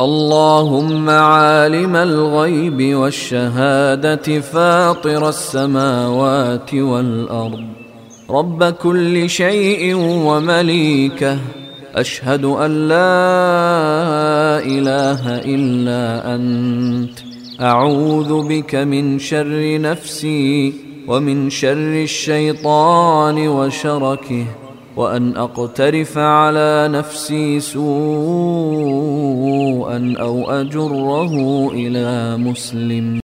اللهم عالم الغيب والشهادة فاطر السماوات والأرض. رب كل شيء ومليكه. أشهد أن لا إله إلا أنت. أعوذ بك من شر نفسي ومن شر الشيطان وشركه. وأن أقترف على نفسي سوءا أو أجره إلى مسلم.